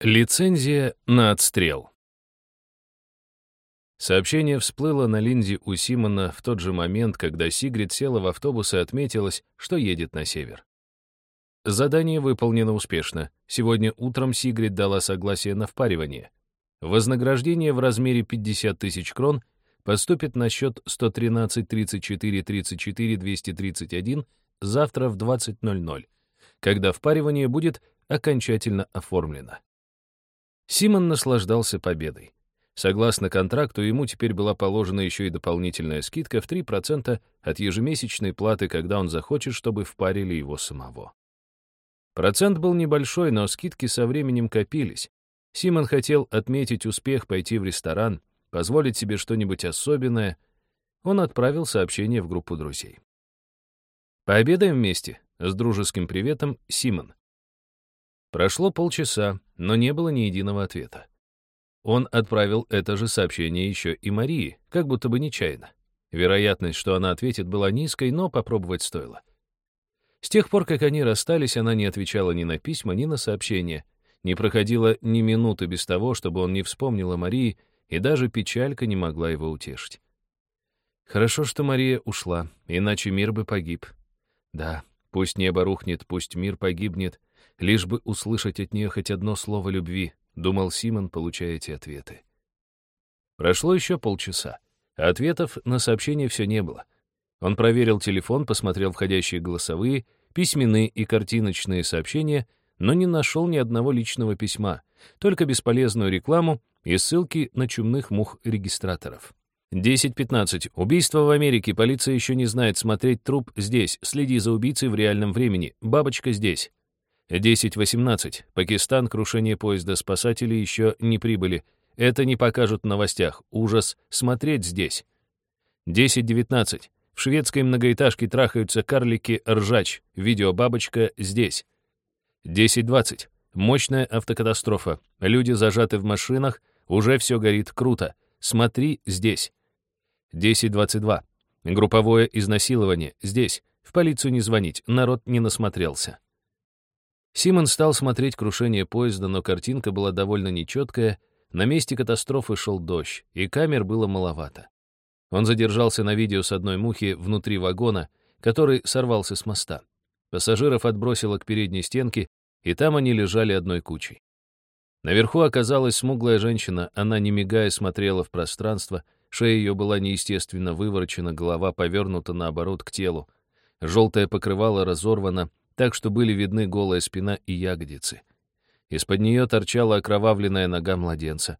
Лицензия на отстрел. Сообщение всплыло на линзе у Симона в тот же момент, когда Сигрид села в автобус и отметилась, что едет на север. Задание выполнено успешно. Сегодня утром Сигрид дала согласие на впаривание. Вознаграждение в размере 50 тысяч крон поступит на счет 113 34 34 231 завтра в 20.00, когда впаривание будет окончательно оформлено. Симон наслаждался победой. Согласно контракту, ему теперь была положена еще и дополнительная скидка в 3% от ежемесячной платы, когда он захочет, чтобы впарили его самого. Процент был небольшой, но скидки со временем копились. Симон хотел отметить успех, пойти в ресторан, позволить себе что-нибудь особенное. Он отправил сообщение в группу друзей. «Пообедаем вместе», — с дружеским приветом, Симон. Прошло полчаса, но не было ни единого ответа. Он отправил это же сообщение еще и Марии, как будто бы нечаянно. Вероятность, что она ответит, была низкой, но попробовать стоило. С тех пор, как они расстались, она не отвечала ни на письма, ни на сообщения. Не проходило ни минуты без того, чтобы он не вспомнил о Марии, и даже печалька не могла его утешить. Хорошо, что Мария ушла, иначе мир бы погиб. Да, пусть небо рухнет, пусть мир погибнет, лишь бы услышать от нее хоть одно слово любви, думал Симон, получая эти ответы. Прошло еще полчаса, а ответов на сообщение все не было. Он проверил телефон, посмотрел входящие голосовые, письменные и картиночные сообщения, но не нашел ни одного личного письма, только бесполезную рекламу и ссылки на чумных мух-регистраторов. 10.15. Убийство в Америке. Полиция еще не знает. Смотреть труп здесь. Следи за убийцей в реальном времени. Бабочка здесь. 10.18. Пакистан, крушение поезда, спасатели еще не прибыли. Это не покажут в новостях. Ужас. Смотреть здесь. 10.19. В шведской многоэтажке трахаются карлики-ржач. Видео «Бабочка» здесь. 10.20. Мощная автокатастрофа. Люди зажаты в машинах. Уже все горит круто. Смотри здесь. 10.22. Групповое изнасилование. Здесь. В полицию не звонить. Народ не насмотрелся. Симон стал смотреть крушение поезда, но картинка была довольно нечеткая, на месте катастрофы шел дождь, и камер было маловато. Он задержался на видео с одной мухи внутри вагона, который сорвался с моста. Пассажиров отбросило к передней стенке, и там они лежали одной кучей. Наверху оказалась смуглая женщина, она, не мигая, смотрела в пространство, шея ее была неестественно выворочена, голова повернута наоборот к телу. Желтое покрывало разорвано, так что были видны голая спина и ягодицы. Из-под нее торчала окровавленная нога младенца,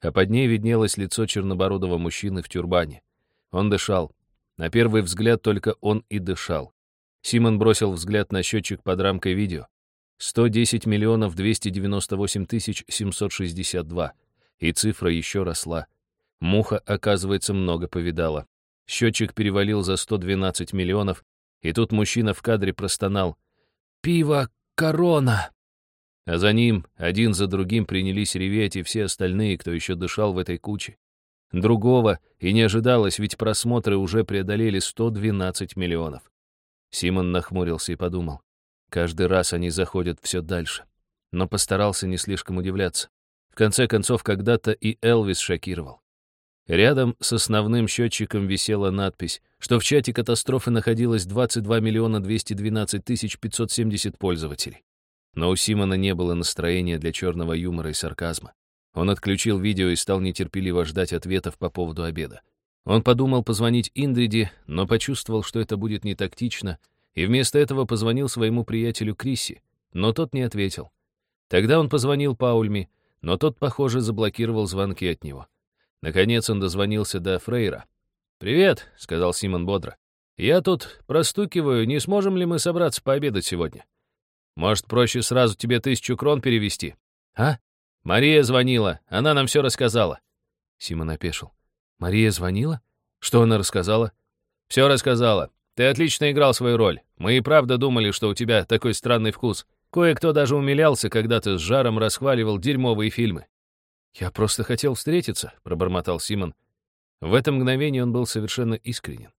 а под ней виднелось лицо чернобородого мужчины в тюрбане. Он дышал. На первый взгляд только он и дышал. Симон бросил взгляд на счетчик под рамкой видео. 110 миллионов 298 тысяч 762. И цифра еще росла. Муха, оказывается, много повидала. Счетчик перевалил за 112 миллионов, и тут мужчина в кадре простонал — пиво «Корона». А за ним один за другим принялись реветь и все остальные, кто еще дышал в этой куче. Другого и не ожидалось, ведь просмотры уже преодолели 112 миллионов. Симон нахмурился и подумал. Каждый раз они заходят все дальше. Но постарался не слишком удивляться. В конце концов, когда-то и Элвис шокировал. Рядом с основным счетчиком висела надпись, что в чате катастрофы находилось 22 миллиона 212 тысяч 570 пользователей. Но у Симона не было настроения для черного юмора и сарказма. Он отключил видео и стал нетерпеливо ждать ответов по поводу обеда. Он подумал позвонить Индриде, но почувствовал, что это будет не тактично, и вместо этого позвонил своему приятелю Крисси, но тот не ответил. Тогда он позвонил Паульме, но тот, похоже, заблокировал звонки от него. Наконец он дозвонился до Фрейра. «Привет», — сказал Симон бодро. «Я тут простукиваю, не сможем ли мы собраться пообедать сегодня? Может, проще сразу тебе тысячу крон перевести? А? Мария звонила, она нам все рассказала». Симон опешил. «Мария звонила? Что она рассказала?» «Все рассказала. Ты отлично играл свою роль. Мы и правда думали, что у тебя такой странный вкус. Кое-кто даже умилялся, когда ты с жаром расхваливал дерьмовые фильмы. «Я просто хотел встретиться», — пробормотал Симон. В это мгновение он был совершенно искренен.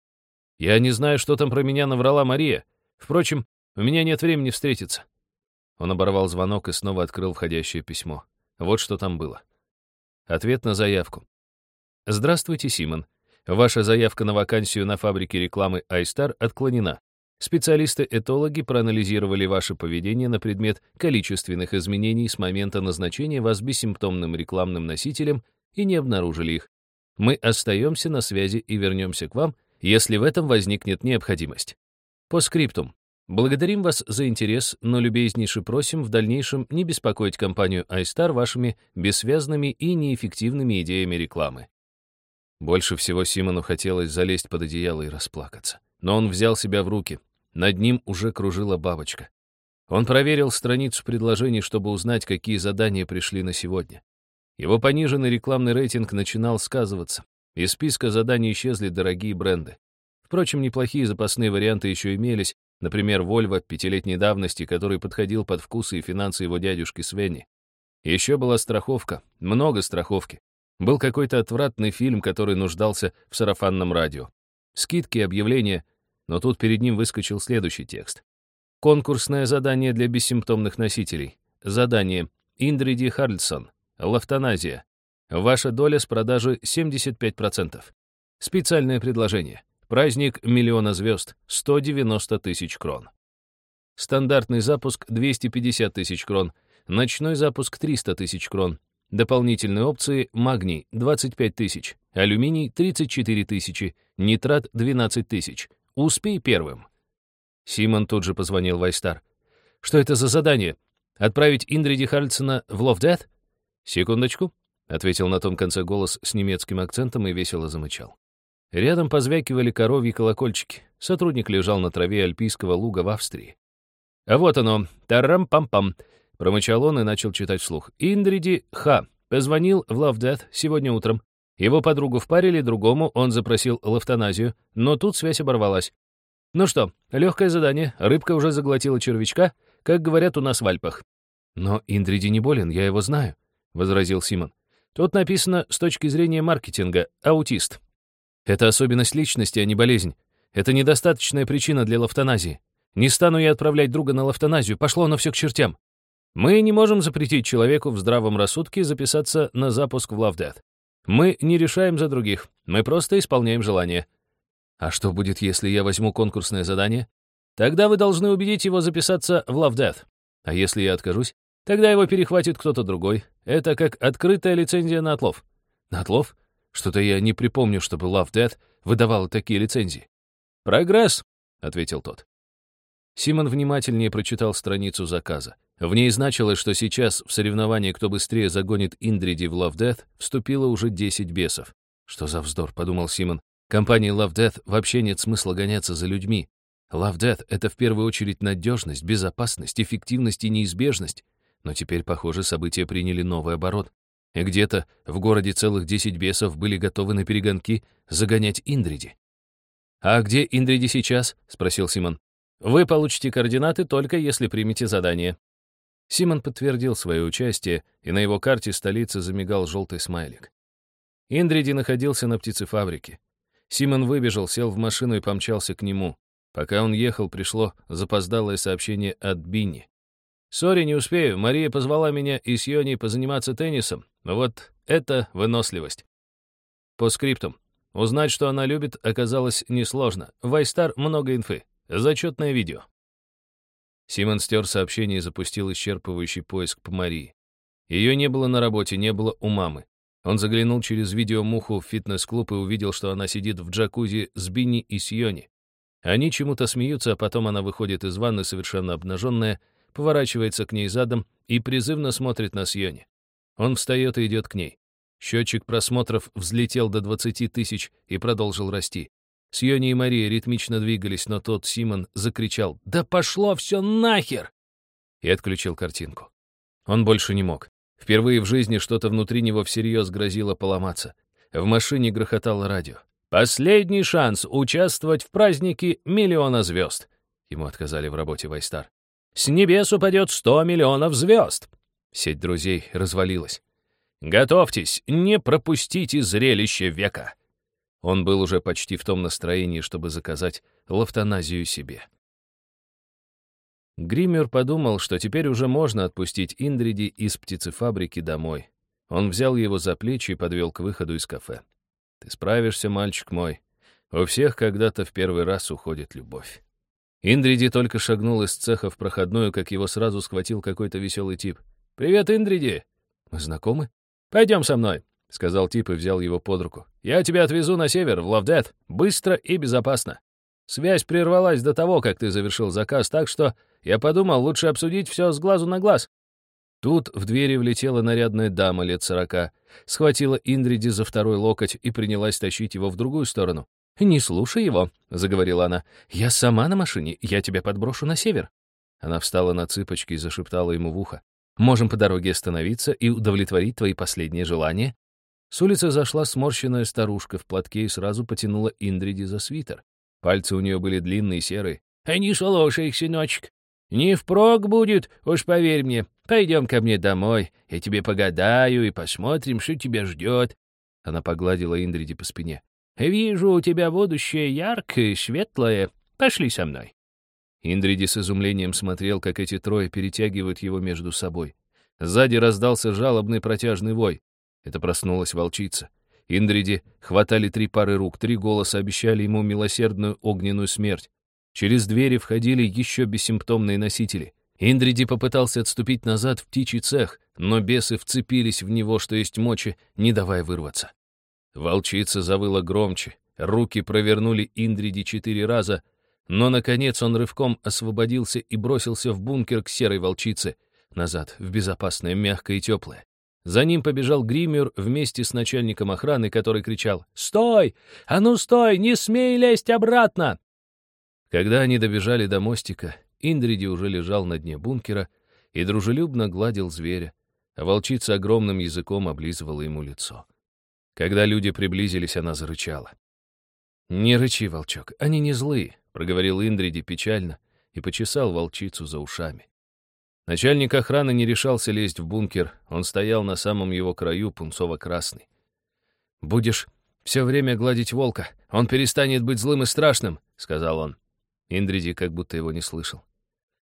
«Я не знаю, что там про меня наврала Мария. Впрочем, у меня нет времени встретиться». Он оборвал звонок и снова открыл входящее письмо. Вот что там было. Ответ на заявку. Здравствуйте, Симон. Ваша заявка на вакансию на фабрике рекламы iStar отклонена. Специалисты-этологи проанализировали ваше поведение на предмет количественных изменений с момента назначения вас бессимптомным рекламным носителем и не обнаружили их. Мы остаемся на связи и вернемся к вам, если в этом возникнет необходимость. По скриптум. Благодарим вас за интерес, но любезнейше просим в дальнейшем не беспокоить компанию iStar вашими бессвязными и неэффективными идеями рекламы. Больше всего Симону хотелось залезть под одеяло и расплакаться. Но он взял себя в руки. Над ним уже кружила бабочка. Он проверил страницу предложений, чтобы узнать, какие задания пришли на сегодня. Его пониженный рекламный рейтинг начинал сказываться. Из списка заданий исчезли дорогие бренды. Впрочем, неплохие запасные варианты еще имелись, например, Volvo пятилетней давности, который подходил под вкусы и финансы его дядюшки Свенни. Еще была страховка, много страховки. Был какой-то отвратный фильм, который нуждался в сарафанном радио. Скидки, объявления, но тут перед ним выскочил следующий текст. Конкурсное задание для бессимптомных носителей. Задание. Индриди Харльсон. Лафтаназия. Ваша доля с продажи 75%. Специальное предложение. Праздник миллиона звезд. 190 тысяч крон. Стандартный запуск 250 тысяч крон. Ночной запуск 300 тысяч крон. Дополнительные опции магний 25 тысяч, алюминий 34 тысячи, нитрат 12 тысяч. Успей первым. Симон тут же позвонил Вайстар. Что это за задание? Отправить Индриди Хальцена в Ловдет? Секундочку, ответил на том конце голос с немецким акцентом и весело замычал. Рядом позвякивали коровьи колокольчики. Сотрудник лежал на траве альпийского луга в Австрии. А вот оно, тарам-пам-пам. Промычал он и начал читать вслух. Индриди Х. Позвонил в Лавдет сегодня утром. Его подругу впарили, другому он запросил лавтоназию, но тут связь оборвалась. Ну что, легкое задание, рыбка уже заглотила червячка, как говорят у нас в Альпах. Но Индриди не болен, я его знаю, — возразил Симон. Тут написано с точки зрения маркетинга «аутист». Это особенность личности, а не болезнь. Это недостаточная причина для лавтоназии. Не стану я отправлять друга на лавтоназию, пошло оно все к чертям. Мы не можем запретить человеку в здравом рассудке записаться на запуск в Love Мы не решаем за других, мы просто исполняем желание. А что будет, если я возьму конкурсное задание? Тогда вы должны убедить его записаться в Love А если я откажусь? Тогда его перехватит кто-то другой. Это как открытая лицензия на отлов. На отлов? Что-то я не припомню, чтобы Love Death выдавала такие лицензии. «Прогресс», — ответил тот. Симон внимательнее прочитал страницу заказа. В ней значилось, что сейчас в соревновании «Кто быстрее загонит Индриди в Love Death» вступило уже 10 бесов. «Что за вздор?» — подумал Симон. «Компании Love Death вообще нет смысла гоняться за людьми. Love Death — это в первую очередь надежность, безопасность, эффективность и неизбежность. Но теперь, похоже, события приняли новый оборот. И где-то в городе целых 10 бесов были готовы на перегонки загонять Индриди. «А где Индриди сейчас?» — спросил Симон. «Вы получите координаты только если примете задание», Симон подтвердил свое участие, и на его карте столицы замигал желтый смайлик. Индриди находился на птицефабрике. Симон выбежал, сел в машину и помчался к нему. Пока он ехал, пришло запоздалое сообщение от Бинни. «Сори, не успею. Мария позвала меня и с Йони позаниматься теннисом. Вот это выносливость». По скриптам. Узнать, что она любит, оказалось несложно. Вайстар много инфы. Зачетное видео. Симон стер сообщение и запустил исчерпывающий поиск по Марии. Ее не было на работе, не было у мамы. Он заглянул через видеомуху в фитнес-клуб и увидел, что она сидит в джакузи с Бинни и Сьони. Они чему-то смеются, а потом она выходит из ванны совершенно обнаженная, поворачивается к ней задом и призывно смотрит на Сьони. Он встает и идет к ней. Счетчик просмотров взлетел до 20 тысяч и продолжил расти. Сьони и Мария ритмично двигались, но тот Симон закричал «Да пошло все нахер!» и отключил картинку. Он больше не мог. Впервые в жизни что-то внутри него всерьез грозило поломаться. В машине грохотало радио. «Последний шанс участвовать в празднике миллиона звезд!» Ему отказали в работе Вайстар. «С небес упадет сто миллионов звезд!» Сеть друзей развалилась. «Готовьтесь, не пропустите зрелище века!» Он был уже почти в том настроении, чтобы заказать лафтаназию себе. Гриммер подумал, что теперь уже можно отпустить Индриди из птицефабрики домой. Он взял его за плечи и подвел к выходу из кафе. «Ты справишься, мальчик мой. У всех когда-то в первый раз уходит любовь». Индриди только шагнул из цеха в проходную, как его сразу схватил какой-то веселый тип. «Привет, Индриди!» «Мы знакомы?» «Пойдем со мной», — сказал тип и взял его под руку. «Я тебя отвезу на север, в Лавдет, быстро и безопасно. Связь прервалась до того, как ты завершил заказ, так что я подумал, лучше обсудить все с глазу на глаз». Тут в двери влетела нарядная дама лет сорока, схватила Индриди за второй локоть и принялась тащить его в другую сторону. «Не слушай его», — заговорила она. «Я сама на машине, я тебя подброшу на север». Она встала на цыпочки и зашептала ему в ухо. «Можем по дороге остановиться и удовлетворить твои последние желания?» С улицы зашла сморщенная старушка в платке и сразу потянула Индриди за свитер. Пальцы у нее были длинные серые. «А не слушай их, сыночек. Не впрок будет, уж поверь мне. Пойдем ко мне домой, я тебе погадаю и посмотрим, что тебя ждет». Она погладила Индриди по спине. «Вижу, у тебя будущее яркое, светлое. Пошли со мной». Индриди с изумлением смотрел, как эти трое перетягивают его между собой. Сзади раздался жалобный протяжный вой. Это проснулась волчица. Индриди хватали три пары рук, три голоса обещали ему милосердную огненную смерть. Через двери входили еще бессимптомные носители. Индриди попытался отступить назад в птичий цех, но бесы вцепились в него, что есть мочи, не давая вырваться. Волчица завыла громче, руки провернули Индриди четыре раза, но, наконец, он рывком освободился и бросился в бункер к серой волчице, назад, в безопасное, мягкое и теплое. За ним побежал гример вместе с начальником охраны, который кричал «Стой! А ну стой! Не смей лезть обратно!» Когда они добежали до мостика, Индриди уже лежал на дне бункера и дружелюбно гладил зверя, а волчица огромным языком облизывала ему лицо. Когда люди приблизились, она зарычала. «Не рычи, волчок, они не злые», — проговорил Индриди печально и почесал волчицу за ушами. Начальник охраны не решался лезть в бункер, он стоял на самом его краю, пунцово-красный. «Будешь все время гладить волка, он перестанет быть злым и страшным», — сказал он. Индриди как будто его не слышал.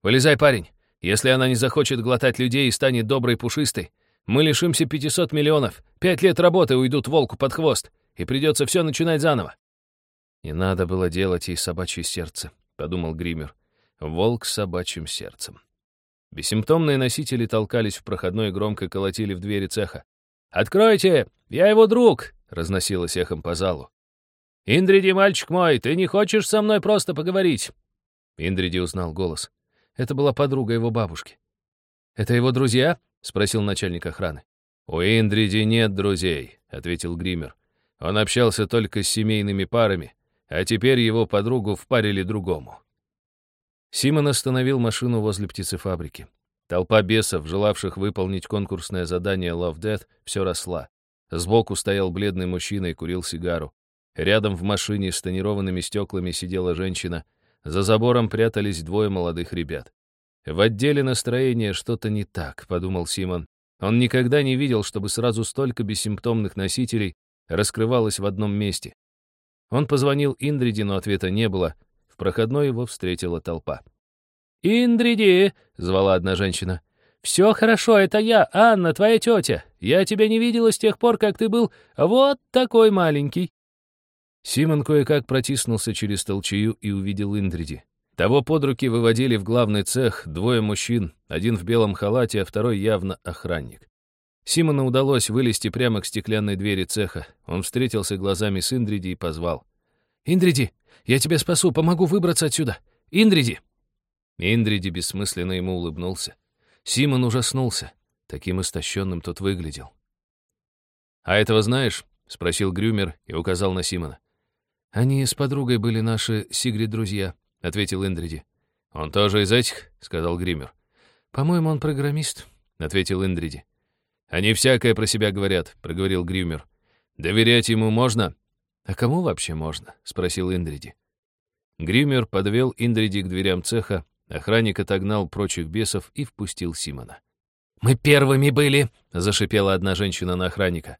«Вылезай, парень! Если она не захочет глотать людей и станет доброй пушистой, мы лишимся 500 миллионов, пять лет работы уйдут волку под хвост, и придется все начинать заново». «Не надо было делать ей собачье сердце», — подумал Гример. «Волк с собачьим сердцем». Бессимптомные носители толкались в проходной и громко колотили в двери цеха. «Откройте! Я его друг!» — разносилось эхом по залу. «Индриди, мальчик мой, ты не хочешь со мной просто поговорить?» Индриди узнал голос. Это была подруга его бабушки. «Это его друзья?» — спросил начальник охраны. «У Индриди нет друзей», — ответил Гример. «Он общался только с семейными парами, а теперь его подругу впарили другому». Симон остановил машину возле птицефабрики. Толпа бесов, желавших выполнить конкурсное задание Love Death, все росла. Сбоку стоял бледный мужчина и курил сигару. Рядом в машине с тонированными стеклами сидела женщина. За забором прятались двое молодых ребят. В отделе настроения что-то не так, подумал Симон. Он никогда не видел, чтобы сразу столько бессимптомных носителей раскрывалось в одном месте. Он позвонил Индриде, но ответа не было. В проходной его встретила толпа. «Индриди!» — звала одна женщина. «Все хорошо, это я, Анна, твоя тетя. Я тебя не видела с тех пор, как ты был вот такой маленький». Симон кое-как протиснулся через толчею и увидел Индриди. Того под руки выводили в главный цех двое мужчин, один в белом халате, а второй явно охранник. Симону удалось вылезти прямо к стеклянной двери цеха. Он встретился глазами с Индриди и позвал. «Индриди, я тебя спасу, помогу выбраться отсюда! Индриди!» Индриди бессмысленно ему улыбнулся. Симон ужаснулся. Таким истощенным тот выглядел. «А этого знаешь?» — спросил Грюмер и указал на Симона. «Они с подругой были наши Сигрид-друзья», — ответил Индриди. «Он тоже из этих?» — сказал Гример. «По-моему, он программист», — ответил Индриди. «Они всякое про себя говорят», — проговорил Гример. «Доверять ему можно?» «А кому вообще можно?» — спросил Индриди. Гример подвел Индриди к дверям цеха, охранник отогнал прочих бесов и впустил Симона. «Мы первыми были!» — зашипела одна женщина на охранника.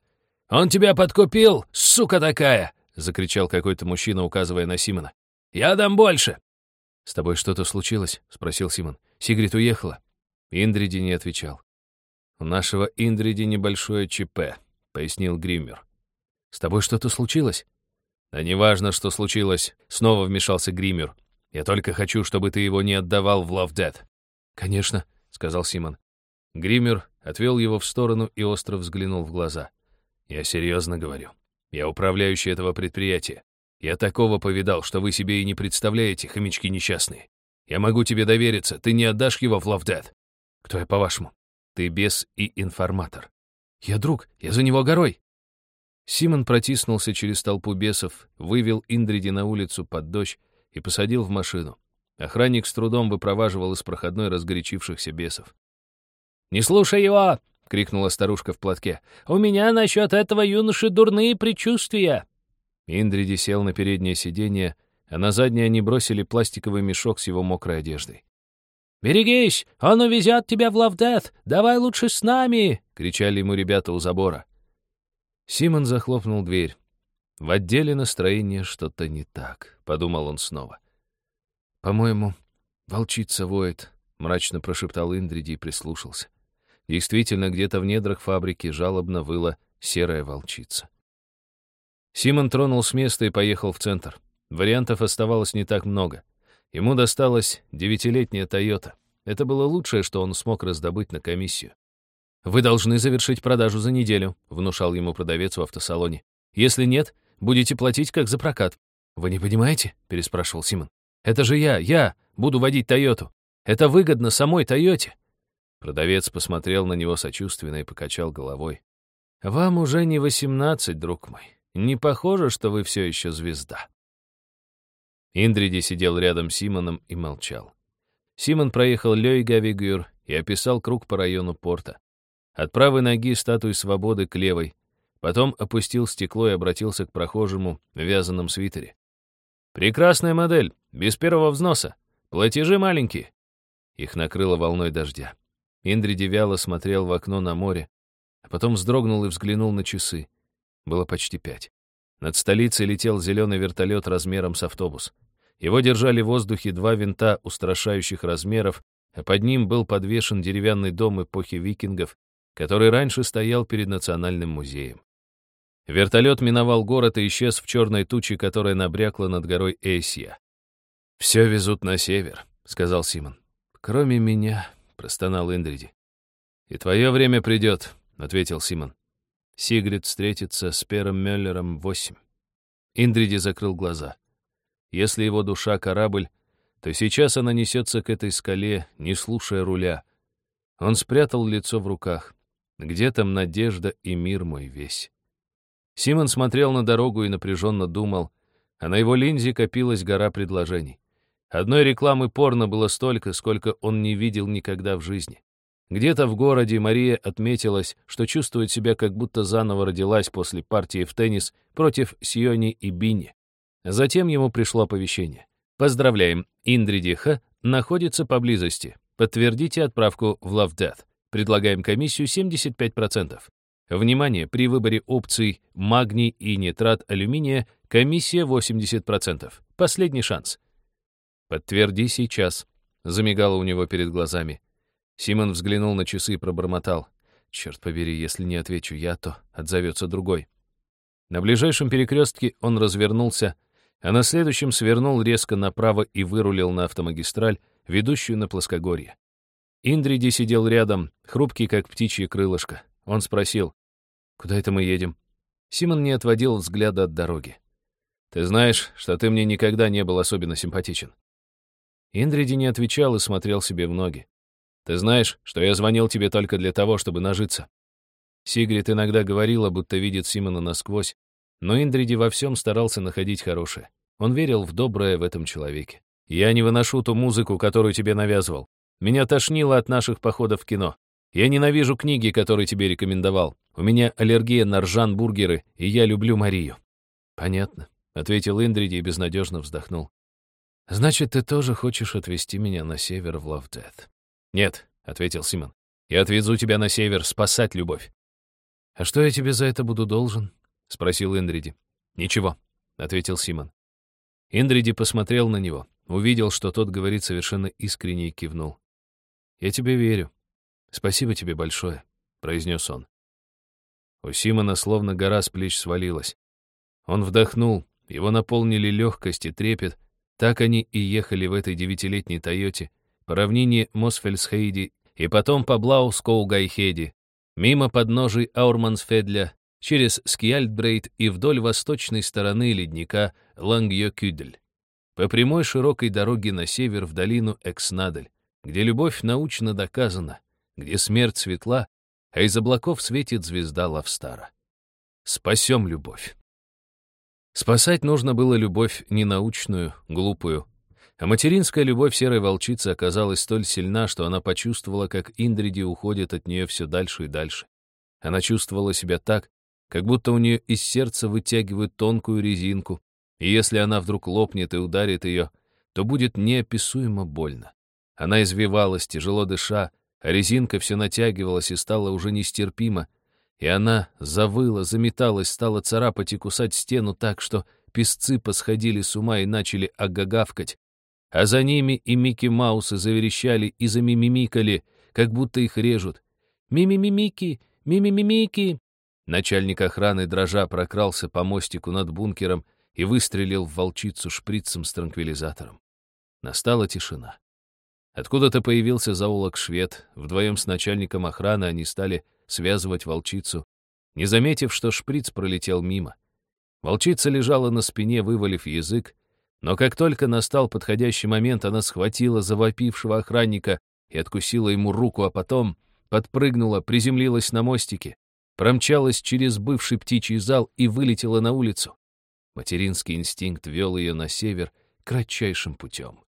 «Он тебя подкупил, сука такая!» — закричал какой-то мужчина, указывая на Симона. «Я дам больше!» «С тобой что-то случилось?» — спросил Симон. Сигрид уехала?» Индриди не отвечал. «У нашего Индриди небольшое ЧП», — пояснил Гриммер. «С тобой что-то случилось?» «Да неважно, что случилось», — снова вмешался Гриммер. «Я только хочу, чтобы ты его не отдавал в Love Dead». «Конечно», — сказал Симон. Гриммер отвел его в сторону и остро взглянул в глаза. «Я серьезно говорю. Я управляющий этого предприятия. Я такого повидал, что вы себе и не представляете, хомячки несчастные. Я могу тебе довериться, ты не отдашь его в Love Dead. Кто я, по-вашему? Ты бес и информатор. Я друг, я за него горой. Симон протиснулся через толпу бесов, вывел Индриди на улицу под дождь и посадил в машину. Охранник с трудом выпроваживал из проходной разгорячившихся бесов. «Не слушай его!» — крикнула старушка в платке. «У меня насчет этого юноши дурные предчувствия!» Индриди сел на переднее сиденье, а на заднее они бросили пластиковый мешок с его мокрой одеждой. «Берегись! Он увезет тебя в Лавдет! Давай лучше с нами!» — кричали ему ребята у забора. Симон захлопнул дверь. «В отделе настроения что-то не так», — подумал он снова. «По-моему, волчица воет», — мрачно прошептал Индриди и прислушался. Действительно, где-то в недрах фабрики жалобно выла серая волчица. Симон тронул с места и поехал в центр. Вариантов оставалось не так много — Ему досталась девятилетняя «Тойота». Это было лучшее, что он смог раздобыть на комиссию. «Вы должны завершить продажу за неделю», — внушал ему продавец в автосалоне. «Если нет, будете платить как за прокат». «Вы не понимаете?» — переспрашивал Симон. «Это же я, я буду водить «Тойоту». Это выгодно самой «Тойоте». Продавец посмотрел на него сочувственно и покачал головой. «Вам уже не восемнадцать, друг мой. Не похоже, что вы все еще звезда». Индриди сидел рядом с Симоном и молчал. Симон проехал Лёйгавигюр и описал круг по району порта. От правой ноги статуи свободы к левой. Потом опустил стекло и обратился к прохожему в вязаном свитере. «Прекрасная модель, без первого взноса. Платежи маленькие». Их накрыло волной дождя. Индриди вяло смотрел в окно на море, а потом вздрогнул и взглянул на часы. Было почти пять. Над столицей летел зеленый вертолет размером с автобус. Его держали в воздухе два винта устрашающих размеров, а под ним был подвешен деревянный дом эпохи викингов, который раньше стоял перед Национальным музеем. Вертолет миновал город и исчез в черной туче, которая набрякла над горой Эйсия. «Все везут на север», — сказал Симон. «Кроме меня», — простонал Индриди. «И твое время придет», — ответил Симон. Сигрид встретится с Пером Мюллером восемь. Индриди закрыл глаза. Если его душа — корабль, то сейчас она несется к этой скале, не слушая руля. Он спрятал лицо в руках. Где там надежда и мир мой весь? Симон смотрел на дорогу и напряженно думал, а на его линзе копилась гора предложений. Одной рекламы порно было столько, сколько он не видел никогда в жизни. Где-то в городе Мария отметилась, что чувствует себя, как будто заново родилась после партии в теннис против Сиони и Бини. Затем ему пришло оповещение. «Поздравляем, Индриди Х. находится поблизости. Подтвердите отправку в Love Death. Предлагаем комиссию 75%. Внимание, при выборе опций магний и нитрат алюминия комиссия 80%. Последний шанс. «Подтверди сейчас», — замигало у него перед глазами. Симон взглянул на часы и пробормотал. «Черт побери, если не отвечу я, то отзовется другой». На ближайшем перекрестке он развернулся а на следующем свернул резко направо и вырулил на автомагистраль, ведущую на плоскогорье. Индриди сидел рядом, хрупкий, как птичье крылышко. Он спросил, «Куда это мы едем?» Симон не отводил взгляда от дороги. «Ты знаешь, что ты мне никогда не был особенно симпатичен». Индриди не отвечал и смотрел себе в ноги. «Ты знаешь, что я звонил тебе только для того, чтобы нажиться». Сигрид иногда говорила, будто видит Симона насквозь, но Индриди во всем старался находить хорошее. Он верил в доброе в этом человеке. «Я не выношу ту музыку, которую тебе навязывал. Меня тошнило от наших походов в кино. Я ненавижу книги, которые тебе рекомендовал. У меня аллергия на ржан-бургеры, и я люблю Марию». «Понятно», — ответил Индриди и безнадежно вздохнул. «Значит, ты тоже хочешь отвезти меня на север в Лавдет?» «Нет», — ответил Симон. «Я отвезу тебя на север спасать любовь». «А что я тебе за это буду должен?» — спросил Индриди. «Ничего», — ответил Симон. Индриди посмотрел на него, увидел, что тот говорит совершенно искренне и кивнул. «Я тебе верю. Спасибо тебе большое», — произнес он. У Симона словно гора с плеч свалилась. Он вдохнул, его наполнили легкость и трепет. Так они и ехали в этой девятилетней Тойоте по равнине Мосфельсхейди и потом по Блау-Скоугайхеди, мимо подножий Аурмансфедля, через Скьяльдбрейт и вдоль восточной стороны ледника Лангьёкюдель, по прямой широкой дороге на север в долину Экснадель, где любовь научно доказана, где смерть светла, а из облаков светит звезда Лавстара. Спасем любовь. Спасать нужно было любовь ненаучную, глупую, а материнская любовь серой волчицы оказалась столь сильна, что она почувствовала, как Индриди уходит от нее все дальше и дальше. Она чувствовала себя так, как будто у нее из сердца вытягивают тонкую резинку, и если она вдруг лопнет и ударит ее, то будет неописуемо больно. Она извивалась, тяжело дыша, а резинка все натягивалась и стала уже нестерпимо, и она завыла, заметалась, стала царапать и кусать стену так, что песцы посходили с ума и начали агагавкать, а за ними и Микки Маусы заверещали и замимимикали, как будто их режут. «Ми-ми-ми-мики! Ми-ми-ми-мики!» Начальник охраны дрожа прокрался по мостику над бункером и выстрелил в волчицу шприцем с транквилизатором. Настала тишина. Откуда-то появился заулок швед. Вдвоем с начальником охраны они стали связывать волчицу, не заметив, что шприц пролетел мимо. Волчица лежала на спине, вывалив язык, но как только настал подходящий момент, она схватила завопившего охранника и откусила ему руку, а потом подпрыгнула, приземлилась на мостике, промчалась через бывший птичий зал и вылетела на улицу. Материнский инстинкт вел ее на север кратчайшим путем.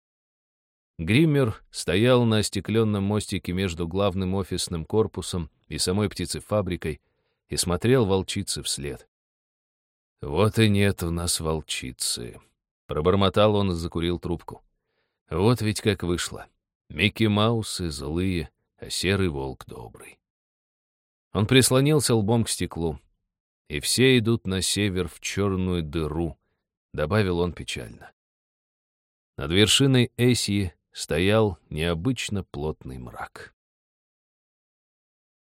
Гриммер стоял на остекленном мостике между главным офисным корпусом и самой птицефабрикой и смотрел волчице вслед. «Вот и нет у нас волчицы», Пробормотал он и закурил трубку. Вот ведь как вышло. Микки Маусы злые, а серый волк добрый. Он прислонился лбом к стеклу. И все идут на север в черную дыру, добавил он печально. Над вершиной Эсьи стоял необычно плотный мрак.